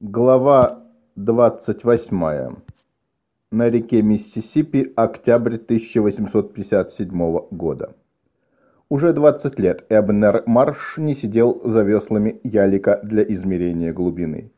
Глава 28. На реке Миссисипи, октябрь 1857 года. Уже 20 лет Эбнер Марш не сидел за веслами ялика для измерения глубины.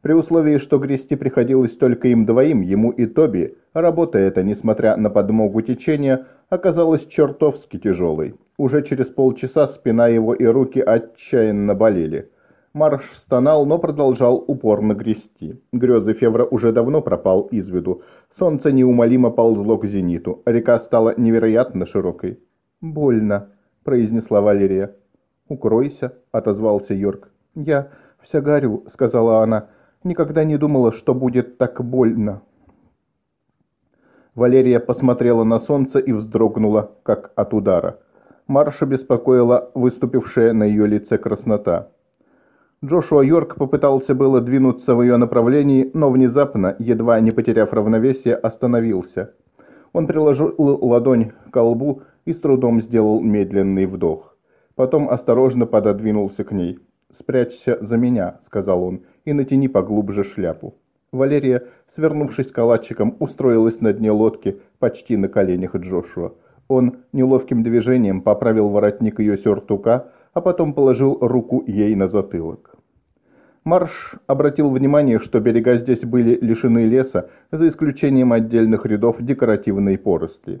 При условии, что грести приходилось только им двоим, ему и Тоби, работа эта, несмотря на подмогу течения, оказалась чертовски тяжелой. Уже через полчаса спина его и руки отчаянно болели – Марш стонал, но продолжал упорно грести. Грезы Февра уже давно пропал из виду. Солнце неумолимо ползло к зениту. Река стала невероятно широкой. «Больно», — произнесла Валерия. «Укройся», — отозвался Йорк. «Я вся горю», — сказала она. «Никогда не думала, что будет так больно». Валерия посмотрела на солнце и вздрогнула, как от удара. Марша беспокоила выступившая на ее лице краснота. Джошуа Йорк попытался было двинуться в ее направлении, но внезапно, едва не потеряв равновесие, остановился. Он приложил ладонь к колбу и с трудом сделал медленный вдох. Потом осторожно пододвинулся к ней. «Спрячься за меня», — сказал он, — «и натяни поглубже шляпу». Валерия, свернувшись калачиком, устроилась на дне лодки почти на коленях Джошуа. Он неловким движением поправил воротник ее сюртука, а потом положил руку ей на затылок. Марш обратил внимание, что берега здесь были лишены леса, за исключением отдельных рядов декоративной поросли.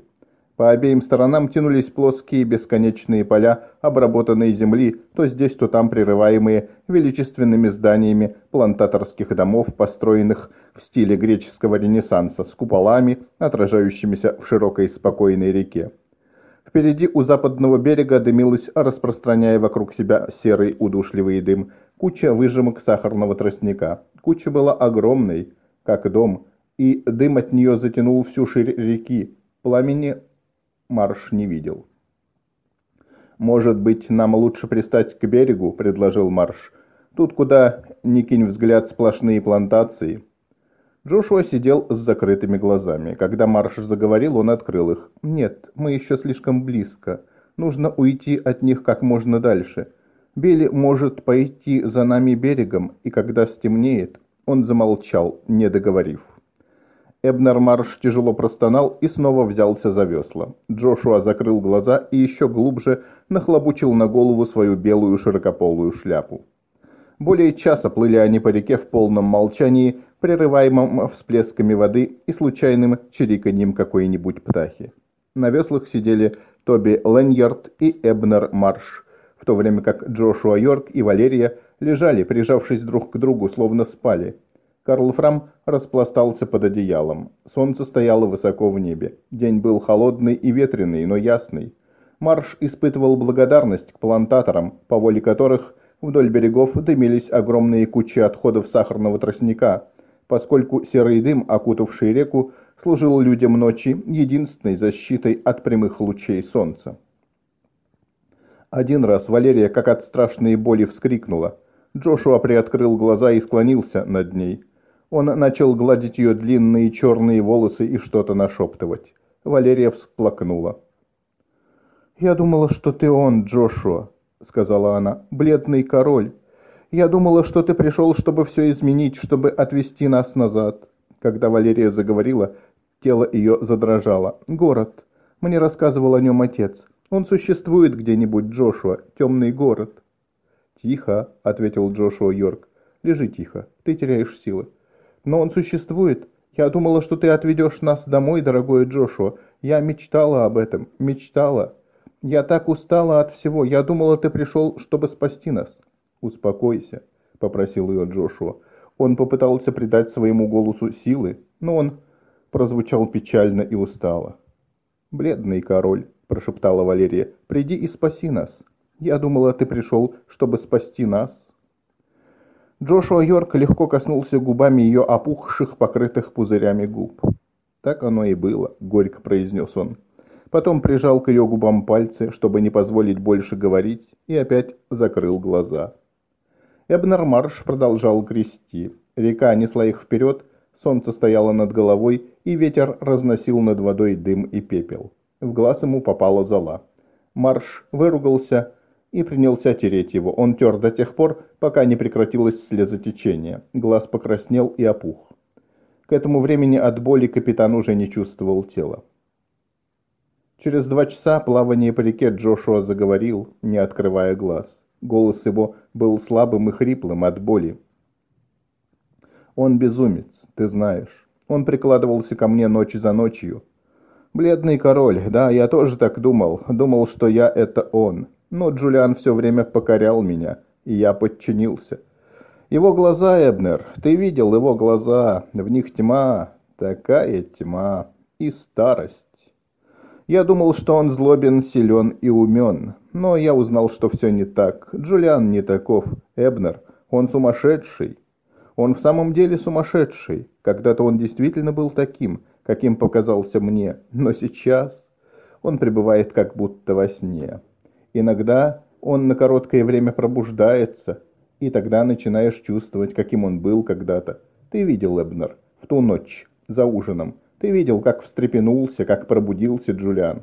По обеим сторонам тянулись плоские бесконечные поля обработанной земли, то здесь, то там прерываемые величественными зданиями плантаторских домов, построенных в стиле греческого ренессанса, с куполами, отражающимися в широкой спокойной реке. Впереди у западного берега дымилась, распространяя вокруг себя серый удушливый дым, куча выжимок сахарного тростника. Куча была огромной, как дом, и дым от нее затянул всю ширь реки. Пламени Марш не видел. «Может быть, нам лучше пристать к берегу?» – предложил Марш. «Тут, куда ни кинь взгляд, сплошные плантации». Джошуа сидел с закрытыми глазами. Когда Марш заговорил, он открыл их. «Нет, мы еще слишком близко. Нужно уйти от них как можно дальше. Билли может пойти за нами берегом, и когда стемнеет...» Он замолчал, не договорив. Эбнер Марш тяжело простонал и снова взялся за весла. Джошуа закрыл глаза и еще глубже нахлобучил на голову свою белую широкополую шляпу. Более часа плыли они по реке в полном молчании, прерываемым всплесками воды и случайным чириканьем какой-нибудь птахи. На веслах сидели Тоби Леньярд и Эбнер Марш, в то время как Джошуа Йорк и Валерия лежали, прижавшись друг к другу, словно спали. Карл Фрам распластался под одеялом. Солнце стояло высоко в небе. День был холодный и ветреный, но ясный. Марш испытывал благодарность к плантаторам, по воле которых вдоль берегов дымились огромные кучи отходов сахарного тростника, поскольку серый дым, окутавший реку, служил людям ночи единственной защитой от прямых лучей солнца. Один раз Валерия, как от страшной боли, вскрикнула. Джошуа приоткрыл глаза и склонился над ней. Он начал гладить ее длинные черные волосы и что-то нашептывать. Валерия всплакнула. «Я думала, что ты он, Джошуа», — сказала она, — «бледный король. Я думала, что ты пришел, чтобы все изменить, чтобы отвести нас назад». Когда Валерия заговорила, тело ее задрожало. «Город. Мне рассказывал о нем отец. Он существует где-нибудь, Джошуа. Темный город». «Тихо», — ответил Джошуа Йорк. «Лежи тихо. Ты теряешь силы». «Но он существует. Я думала, что ты отведешь нас домой, дорогой Джошуа. Я мечтала об этом. Мечтала. Я так устала от всего. Я думала, ты пришел, чтобы спасти нас». «Успокойся», — попросил ее Джошуа. Он попытался придать своему голосу силы, но он прозвучал печально и устало. «Бледный король», — прошептала Валерия, — «приди и спаси нас. Я думала, ты пришел, чтобы спасти нас». Джошуа Йорк легко коснулся губами ее опухших, покрытых пузырями губ. «Так оно и было», — горько произнес он. Потом прижал к ее губам пальцы, чтобы не позволить больше говорить, и опять закрыл глаза. Эбнер Марш продолжал грести. Река несла их вперед, солнце стояло над головой, и ветер разносил над водой дым и пепел. В глаз ему попала зола. Марш выругался и принялся тереть его. Он тер до тех пор, пока не прекратилось слезотечение. Глаз покраснел и опух. К этому времени от боли капитан уже не чувствовал тела. Через два часа плавания по реке Джошуа заговорил, не открывая глаз. Голос его был слабым и хриплым от боли. «Он безумец, ты знаешь. Он прикладывался ко мне ночь за ночью. Бледный король, да, я тоже так думал. Думал, что я — это он. Но Джулиан все время покорял меня, и я подчинился. Его глаза, Эбнер, ты видел его глаза, в них тьма, такая тьма и старость. Я думал, что он злобен, силен и умен, но я узнал, что все не так. Джулиан не таков, Эбнер, он сумасшедший. Он в самом деле сумасшедший. Когда-то он действительно был таким, каким показался мне, но сейчас он пребывает как будто во сне. Иногда он на короткое время пробуждается, и тогда начинаешь чувствовать, каким он был когда-то. Ты видел, Эбнер, в ту ночь, за ужином. Ты видел, как встрепенулся, как пробудился Джулиан.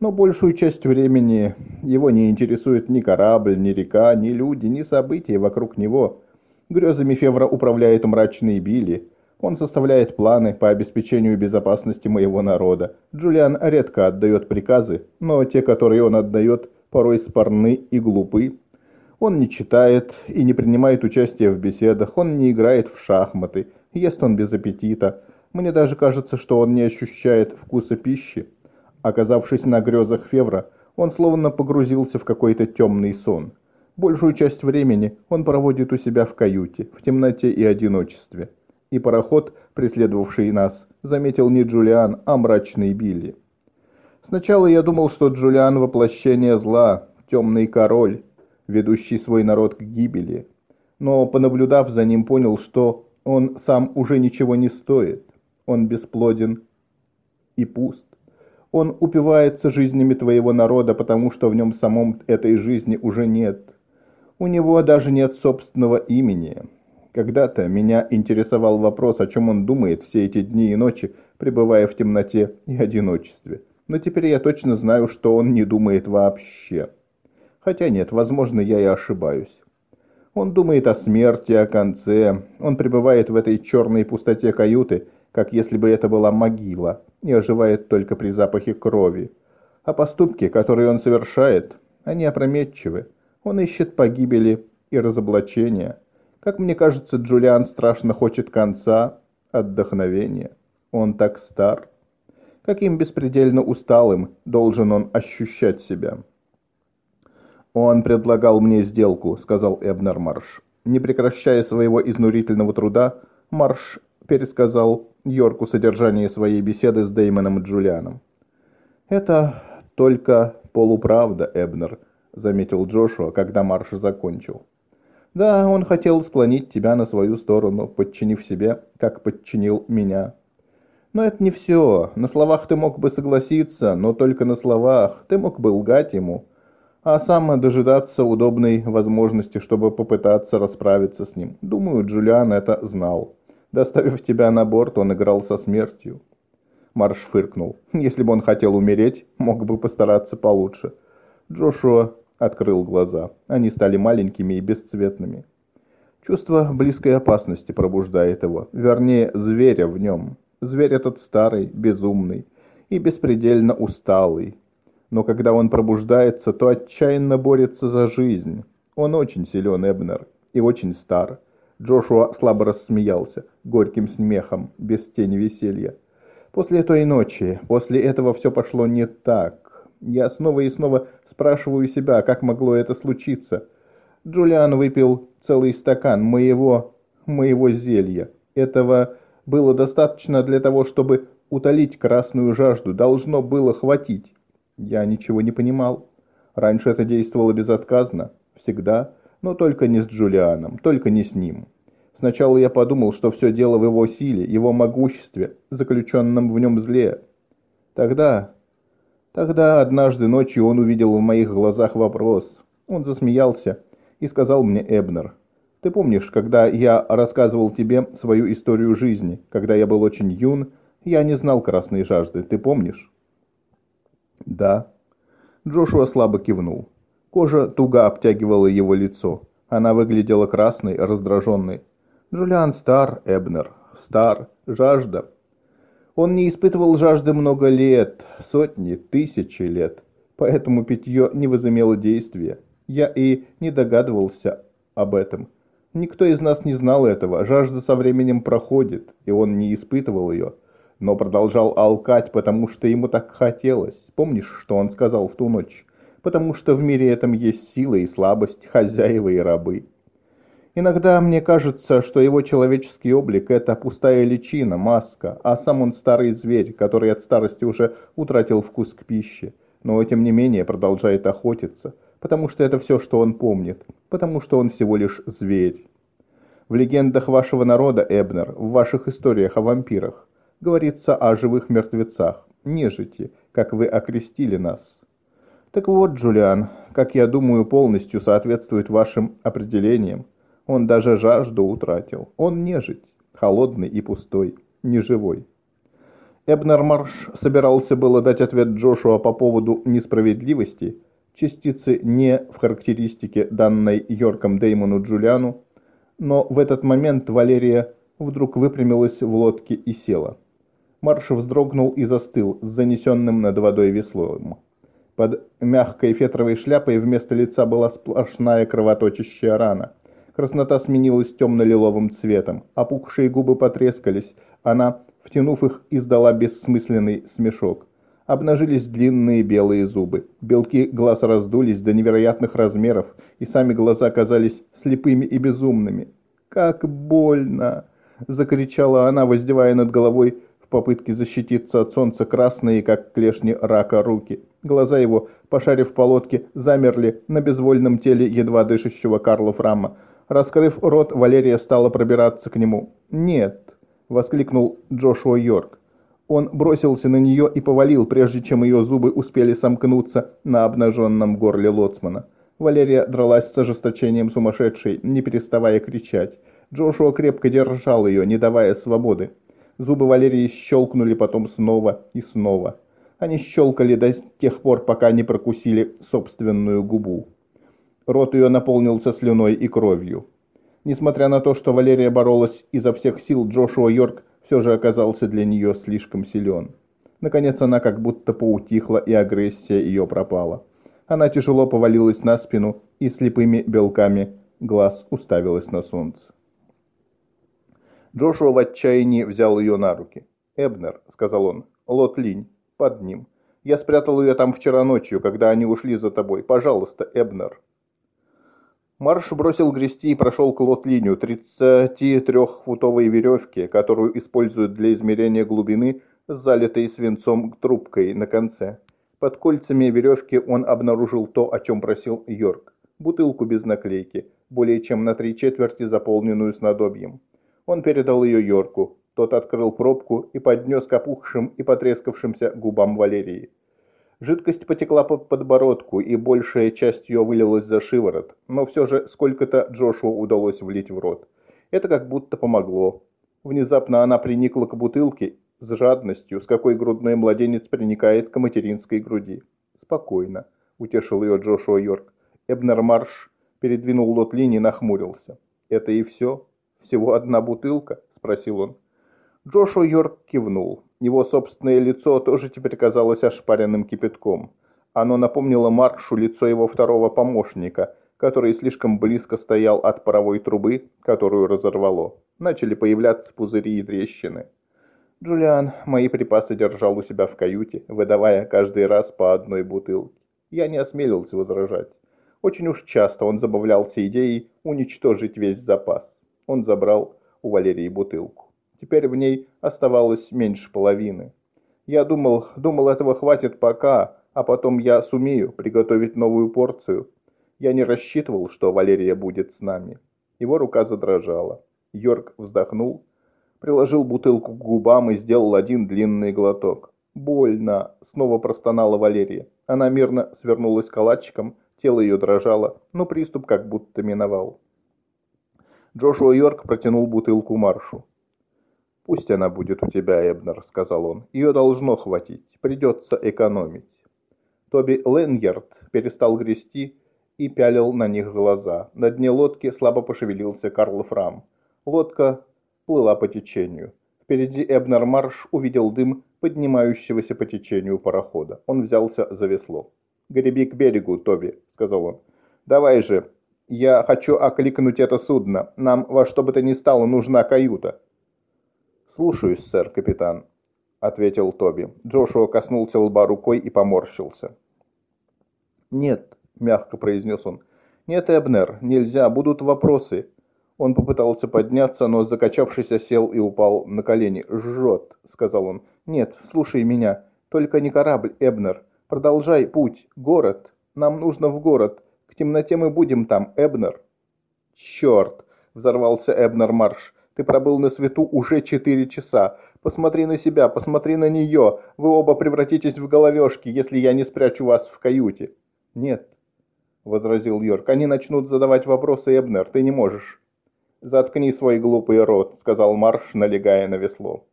Но большую часть времени его не интересует ни корабль, ни река, ни люди, ни события вокруг него. Грезами Февра управляет мрачный Билли. Он составляет планы по обеспечению безопасности моего народа. Джулиан редко отдает приказы, но те, которые он отдает, порой спорны и глупы. Он не читает и не принимает участия в беседах, он не играет в шахматы, ест он без аппетита. Мне даже кажется, что он не ощущает вкуса пищи. Оказавшись на грезах Февра, он словно погрузился в какой-то темный сон. Большую часть времени он проводит у себя в каюте, в темноте и одиночестве. И пароход, преследовавший нас, заметил не Джулиан, а мрачный Билли. Сначала я думал, что Джулиан – воплощение зла, темный король, ведущий свой народ к гибели. Но, понаблюдав за ним, понял, что он сам уже ничего не стоит. Он бесплоден и пуст. Он упивается жизнями твоего народа, потому что в нем самом этой жизни уже нет. У него даже нет собственного имени. Когда-то меня интересовал вопрос, о чем он думает все эти дни и ночи, пребывая в темноте и одиночестве но теперь я точно знаю, что он не думает вообще. Хотя нет, возможно, я и ошибаюсь. Он думает о смерти, о конце. Он пребывает в этой черной пустоте каюты, как если бы это была могила, и оживает только при запахе крови. А поступки, которые он совершает, они опрометчивы. Он ищет погибели и разоблачения. Как мне кажется, Джулиан страшно хочет конца, отдохновения. Он так стар каким беспредельно усталым должен он ощущать себя. «Он предлагал мне сделку», — сказал Эбнер Марш. Не прекращая своего изнурительного труда, Марш пересказал Йорку содержание своей беседы с Деймоном Джулианом. «Это только полуправда, Эбнер», — заметил Джошуа, когда Марш закончил. «Да, он хотел склонить тебя на свою сторону, подчинив себе, как подчинил меня. Но это не все. На словах ты мог бы согласиться, но только на словах. Ты мог бы лгать ему, а сам дожидаться удобной возможности, чтобы попытаться расправиться с ним. Думаю, Джулиан это знал. Доставив тебя на борт, он играл со смертью. Марш фыркнул. Если бы он хотел умереть, мог бы постараться получше. Джошуа открыл глаза. Они стали маленькими и бесцветными. Чувство близкой опасности пробуждает его, вернее, зверя в нем. Зверь этот старый, безумный и беспредельно усталый. Но когда он пробуждается, то отчаянно борется за жизнь. Он очень силен, Эбнер, и очень стар. Джошуа слабо рассмеялся, горьким смехом, без тени веселья. После той ночи, после этого все пошло не так. Я снова и снова спрашиваю себя, как могло это случиться. Джулиан выпил целый стакан моего... моего зелья. Этого было достаточно для того, чтобы утолить красную жажду, должно было хватить. Я ничего не понимал. Раньше это действовало безотказно, всегда, но только не с Джулианом, только не с ним. Сначала я подумал, что все дело в его силе, его могуществе, заключенном в нем зле. Тогда... Тогда однажды ночью он увидел в моих глазах вопрос. Он засмеялся и сказал мне Эбнер, ты помнишь, когда я рассказывал тебе свою историю жизни, когда я был очень юн, я не знал красной жажды, ты помнишь?» «Да». Джошуа слабо кивнул. Кожа туго обтягивала его лицо. Она выглядела красной, раздраженной. Джулиан стар, Эбнер, стар, жажда. Он не испытывал жажды много лет, сотни, тысячи лет, поэтому питье не возымело действия. Я и не догадывался об этом. Никто из нас не знал этого, жажда со временем проходит, и он не испытывал ее, но продолжал алкать, потому что ему так хотелось. Помнишь, что он сказал в ту ночь? Потому что в мире этом есть сила и слабость, хозяева и рабы. Иногда мне кажется, что его человеческий облик – это пустая личина, маска, а сам он старый зверь, который от старости уже утратил вкус к пище, но тем не менее продолжает охотиться, потому что это все, что он помнит, потому что он всего лишь зверь. В легендах вашего народа, Эбнер, в ваших историях о вампирах, говорится о живых мертвецах, нежити, как вы окрестили нас. Так вот, Джулиан, как я думаю, полностью соответствует вашим определениям, он даже жажду утратил. Он нежить, холодный и пустой, неживой. Эбнер Марш собирался было дать ответ Джошуа по поводу несправедливости, частицы не в характеристике, данной Йорком Деймону Джулиану, но в этот момент Валерия вдруг выпрямилась в лодке и села. Марш вздрогнул и застыл с занесенным над водой веслом. Под мягкой фетровой шляпой вместо лица была сплошная кровоточащая рана – Краснота сменилась темно-лиловым цветом, опухшие губы потрескались, она, втянув их, издала бессмысленный смешок. Обнажились длинные белые зубы, белки глаз раздулись до невероятных размеров, и сами глаза казались слепыми и безумными. «Как больно!» — закричала она, воздевая над головой попытке защититься от солнца красные, как клешни рака, руки. Глаза его, пошарив по лодке, замерли на безвольном теле едва дышащего Карла Фрамма, Раскрыв рот, Валерия стала пробираться к нему. «Нет!» — воскликнул Джошуа Йорк. Он бросился на нее и повалил, прежде чем ее зубы успели сомкнуться на обнаженном горле лоцмана. Валерия дралась с ожесточением сумасшедшей, не переставая кричать. Джошуа крепко держал ее, не давая свободы. Зубы Валерии щелкнули потом снова и снова. Они щелкали до тех пор, пока не прокусили собственную губу. Рот ее наполнился слюной и кровью. Несмотря на то, что Валерия боролась изо всех сил, Джошуа Йорк все же оказался для нее слишком силен. Наконец она как будто поутихла, и агрессия ее пропала. Она тяжело повалилась на спину и слепыми белками глаз уставилась на солнце. Джошуа в отчаянии взял ее на руки. «Эбнер», — сказал он, — «лот линь, под ним. Я спрятал ее там вчера ночью, когда они ушли за тобой. Пожалуйста, Эбнер». Марш бросил грести и прошел к лот-линию 33-футовой веревки, которую используют для измерения глубины с залитой свинцом трубкой на конце. Под кольцами веревки он обнаружил то, о чем просил Йорк. Бутылку без наклейки, более чем на три четверти заполненную снадобьем. Он передал ее Йорку. Тот открыл пробку и поднес к опухшим и потрескавшимся губам Валерии. Жидкость потекла по подбородку, и большая часть ее вылилась за шиворот, но все же сколько-то Джошуа удалось влить в рот. Это как будто помогло. Внезапно она приникла к бутылке с жадностью, с какой грудной младенец приникает к материнской груди. «Спокойно», — утешил ее Джошуа Йорк. Эбнер Марш передвинул лот линии и нахмурился. «Это и все? Всего одна бутылка?» — спросил он. Джошуа Йорк кивнул. Его собственное лицо тоже теперь казалось ошпаренным кипятком. Оно напомнило Маршу лицо его второго помощника, который слишком близко стоял от паровой трубы, которую разорвало. Начали появляться пузыри и трещины. Джулиан мои припасы держал у себя в каюте, выдавая каждый раз по одной бутылке. Я не осмелился возражать. Очень уж часто он забавлялся идеей уничтожить весь запас. Он забрал у Валерии бутылку. Теперь в ней оставалось меньше половины. Я думал, думал, этого хватит пока, а потом я сумею приготовить новую порцию. Я не рассчитывал, что Валерия будет с нами. Его рука задрожала. Йорк вздохнул, приложил бутылку к губам и сделал один длинный глоток. «Больно!» — снова простонала Валерия. Она мирно свернулась калачиком, тело ее дрожало, но приступ как будто миновал. Джошуа Йорк протянул бутылку Маршу. «Пусть она будет у тебя, Эбнер», — сказал он. «Ее должно хватить. Придется экономить». Тоби Ленгерт перестал грести и пялил на них глаза. На дне лодки слабо пошевелился Карл Фрам. Лодка плыла по течению. Впереди Эбнер Марш увидел дым поднимающегося по течению парохода. Он взялся за весло. «Греби к берегу, Тоби», — сказал он. «Давай же, я хочу окликнуть это судно. Нам во что бы то ни стало нужна каюта». «Слушаюсь, сэр, капитан», — ответил Тоби. Джошуа коснулся лба рукой и поморщился. «Нет», — мягко произнес он. «Нет, Эбнер, нельзя, будут вопросы. Он попытался подняться, но закачавшись сел и упал на колени. «Жжет», — сказал он. «Нет, слушай меня. Только не корабль, Эбнер. Продолжай путь. Город. Нам нужно в город. Темноте мы будем там, Эбнер». «Черт!» — взорвался Эбнер Марш. «Ты пробыл на свету уже четыре часа. Посмотри на себя, посмотри на нее. Вы оба превратитесь в головешки, если я не спрячу вас в каюте». «Нет», — возразил Йорк. «Они начнут задавать вопросы, Эбнер. Ты не можешь». «Заткни свой глупый рот», — сказал Марш, налегая на весло.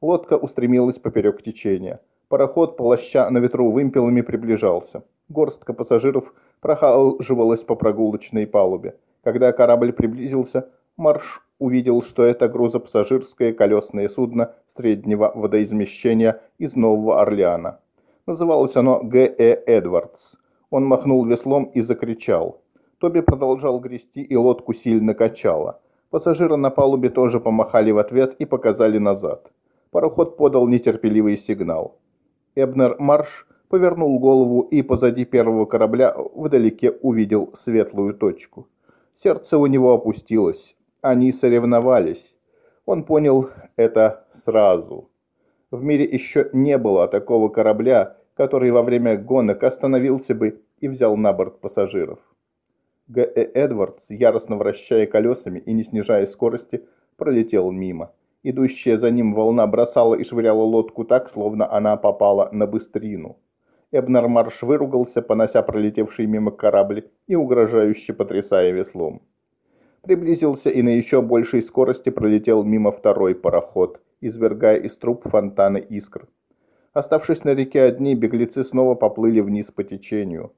Лодка устремилась поперек течения. Пароход, полоща на ветру вымпелами, приближался. Горстка пассажиров прохаживалась по прогулочной палубе. Когда корабль приблизился, Марш увидел, что это грузопассажирское колесное судно среднего водоизмещения из Нового Орлеана. Называлось оно Г.Э. Эдвардс. Он махнул веслом и закричал. Тоби продолжал грести, и лодку сильно качало. Пассажиры на палубе тоже помахали в ответ и показали назад. Пароход подал нетерпеливый сигнал. Эбнер Марш повернул голову и позади первого корабля вдалеке увидел светлую точку. Сердце у него опустилось. Они соревновались. Он понял это сразу. В мире еще не было такого корабля, который во время гонок остановился бы и взял на борт пассажиров. Г.Э. Эдвардс, яростно вращая колесами и не снижая скорости, пролетел мимо. Идущая за ним волна бросала и швыряла лодку так, словно она попала на быстрину. Эбнер Марш выругался, понося пролетевший мимо корабль и угрожающе потрясая веслом. Приблизился и на еще большей скорости пролетел мимо второй пароход, извергая из труб фонтаны искр. Оставшись на реке одни, беглецы снова поплыли вниз по течению.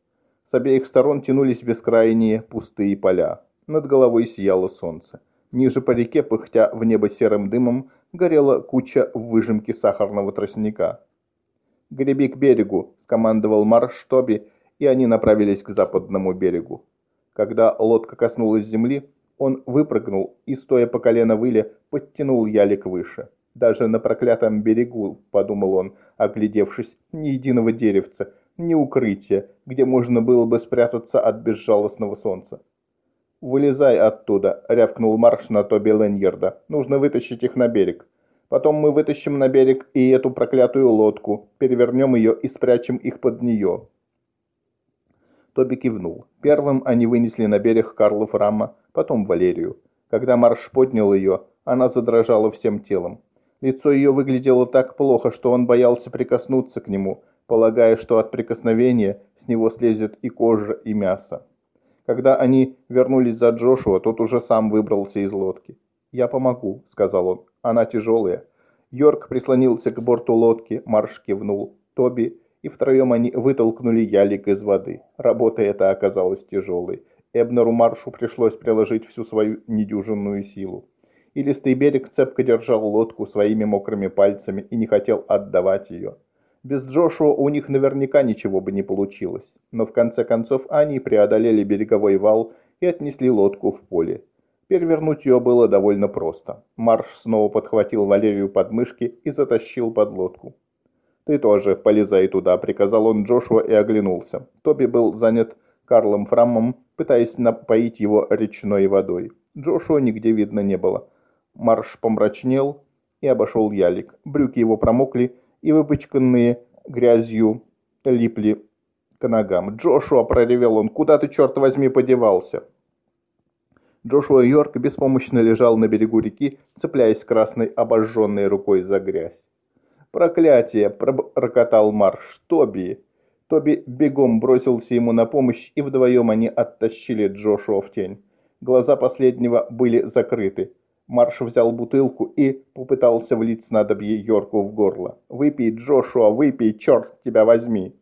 С обеих сторон тянулись бескрайние пустые поля. Над головой сияло солнце. Ниже по реке, пыхтя в небо серым дымом, горела куча в выжимке сахарного тростника. «Греби к берегу», — скомандовал Марш Тоби, и они направились к западному берегу. Когда лодка коснулась земли, он выпрыгнул и, стоя по колено выле, подтянул ялик выше. «Даже на проклятом берегу», — подумал он, оглядевшись, — «ни единого деревца, ни укрытия, где можно было бы спрятаться от безжалостного солнца. «Вылезай оттуда», — рявкнул Марш на Тоби Леньерда. «Нужно вытащить их на берег. Потом мы вытащим на берег и эту проклятую лодку, перевернем ее и спрячем их под нее». Тоби кивнул. Первым они вынесли на берег Карла Фрама, потом Валерию. Когда Марш поднял ее, она задрожала всем телом. Лицо ее выглядело так плохо, что он боялся прикоснуться к нему, полагая, что от прикосновения с него слезет и кожа, и мясо. Когда они вернулись за Джошуа, тот уже сам выбрался из лодки. «Я помогу», — сказал он. «Она тяжелая». Йорк прислонился к борту лодки, Марш кивнул. Тоби и втроем они вытолкнули ялик из воды. Работа эта оказалась тяжелой. Эбнеру Маршу пришлось приложить всю свою недюжинную силу. Илистый берег цепко держал лодку своими мокрыми пальцами и не хотел отдавать ее. Без Джошуа у них наверняка ничего бы не получилось, но в конце концов они преодолели береговой вал и отнесли лодку в поле. Перевернуть ее было довольно просто. Марш снова подхватил Валерию под мышки и затащил под лодку. «Ты тоже полезай туда», — приказал он Джошуа и оглянулся. Тоби был занят Карлом Фраммом, пытаясь напоить его речной водой. Джошуа нигде видно не было. Марш помрачнел и обошел ялик. Брюки его промокли, и выпачканные грязью липли к ногам. «Джошуа!» – проревел он. «Куда ты, черт возьми, подевался?» Джошуа Йорк беспомощно лежал на берегу реки, цепляясь красной обожженной рукой за грязь. «Проклятие!» – прокатал Марш. «Тоби!» Тоби бегом бросился ему на помощь, и вдвоем они оттащили Джошуа в тень. Глаза последнего были закрыты. Марш взял бутылку и попытался влить снадобье Йорку в горло. «Выпей, Джошуа, выпей, черт тебя возьми!»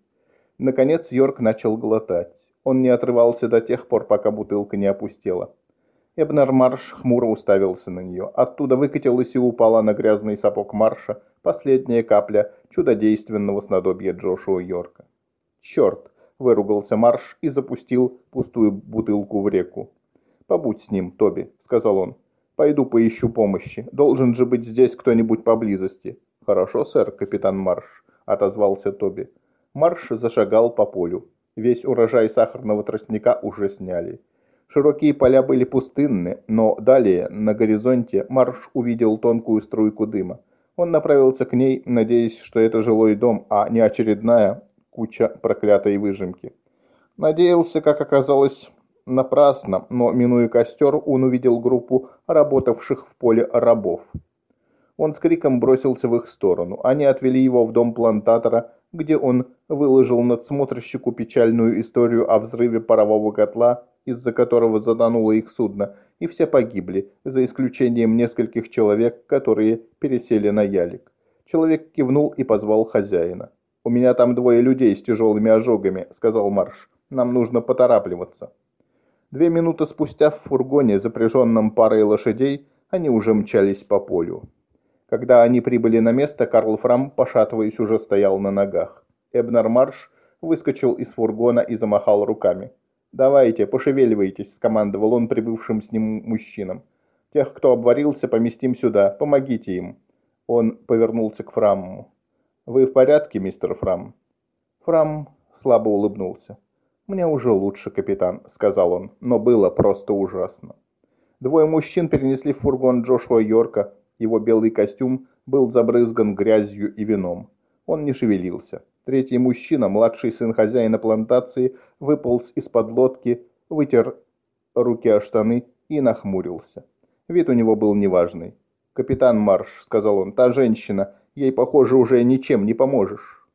Наконец Йорк начал глотать. Он не отрывался до тех пор, пока бутылка не опустела. Эбнер Марш хмуро уставился на нее. Оттуда выкатилась и упала на грязный сапог Марша последняя капля чудодейственного снадобья Джошуа Йорка. «Черт!» – выругался Марш и запустил пустую бутылку в реку. «Побудь с ним, Тоби», – сказал он. «Пойду поищу помощи. Должен же быть здесь кто-нибудь поблизости». «Хорошо, сэр, капитан Марш», – отозвался Тоби. Марш зашагал по полю. Весь урожай сахарного тростника уже сняли. Широкие поля были пустынны, но далее, на горизонте, Марш увидел тонкую струйку дыма. Он направился к ней, надеясь, что это жилой дом, а не очередная куча проклятой выжимки. Надеялся, как оказалось, напрасно, но, минуя костер, он увидел группу работавших в поле рабов. Он с криком бросился в их сторону. Они отвели его в дом плантатора, где он выложил надсмотрщику печальную историю о взрыве парового котла из-за которого затонуло их судно, и все погибли, за исключением нескольких человек, которые пересели на ялик. Человек кивнул и позвал хозяина. «У меня там двое людей с тяжелыми ожогами», — сказал Марш. «Нам нужно поторапливаться». Две минуты спустя в фургоне, запряженном парой лошадей, они уже мчались по полю. Когда они прибыли на место, Карл Фрам, пошатываясь, уже стоял на ногах. Эбнер Марш выскочил из фургона и замахал руками. «Давайте, пошевеливайтесь», — скомандовал он прибывшим с ним мужчинам. «Тех, кто обварился, поместим сюда. Помогите им». Он повернулся к Фрамму. «Вы в порядке, мистер Фрам?» Фрам слабо улыбнулся. «Мне уже лучше, капитан», — сказал он, — «но было просто ужасно». Двое мужчин перенесли в фургон Джошуа Йорка. Его белый костюм был забрызган грязью и вином. Он не шевелился. Третий мужчина, младший сын хозяина плантации, выполз из-под лодки, вытер руки о штаны и нахмурился. Вид у него был неважный. «Капитан Марш», — сказал он, — «та женщина, ей, похоже, уже ничем не поможешь».